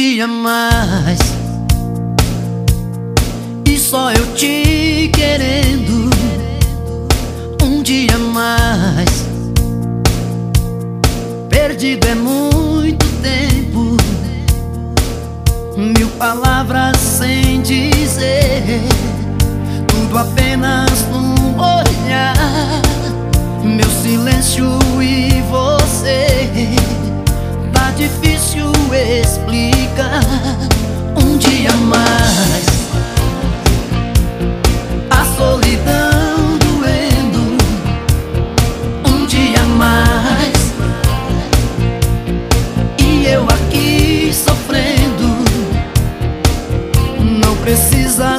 Um dia mais. E só eu te querendo Um dia mais. Perdido é muito tempo. Mil palavras sem dizer. Tudo apenas num olhar Um dia mais. A solidão doendo Um dia mais. E eu aqui sofrendo Não precisa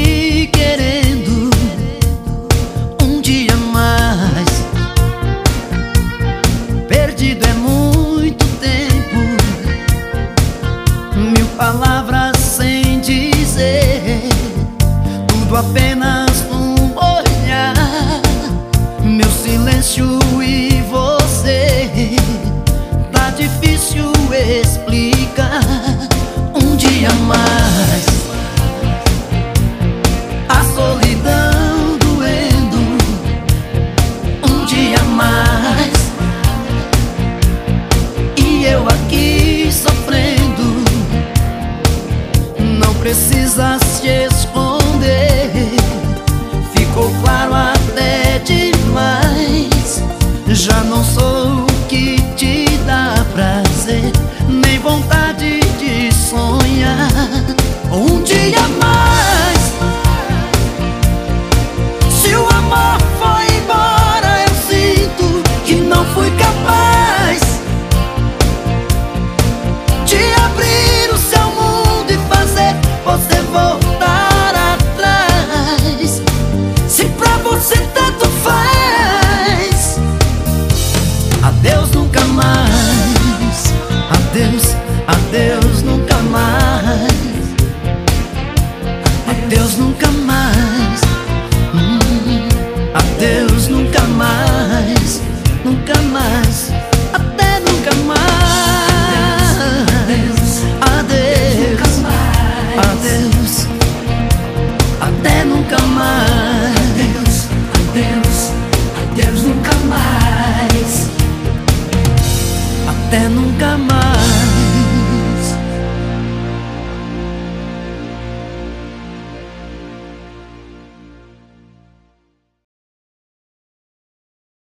explicar Um dia mais. A solidão doendo Um dia mais. E eu aqui sofrendo. Não precisa se esconder. Ficou claro até demais. Já não sou vontade de sonhar um dia mais. nunca más.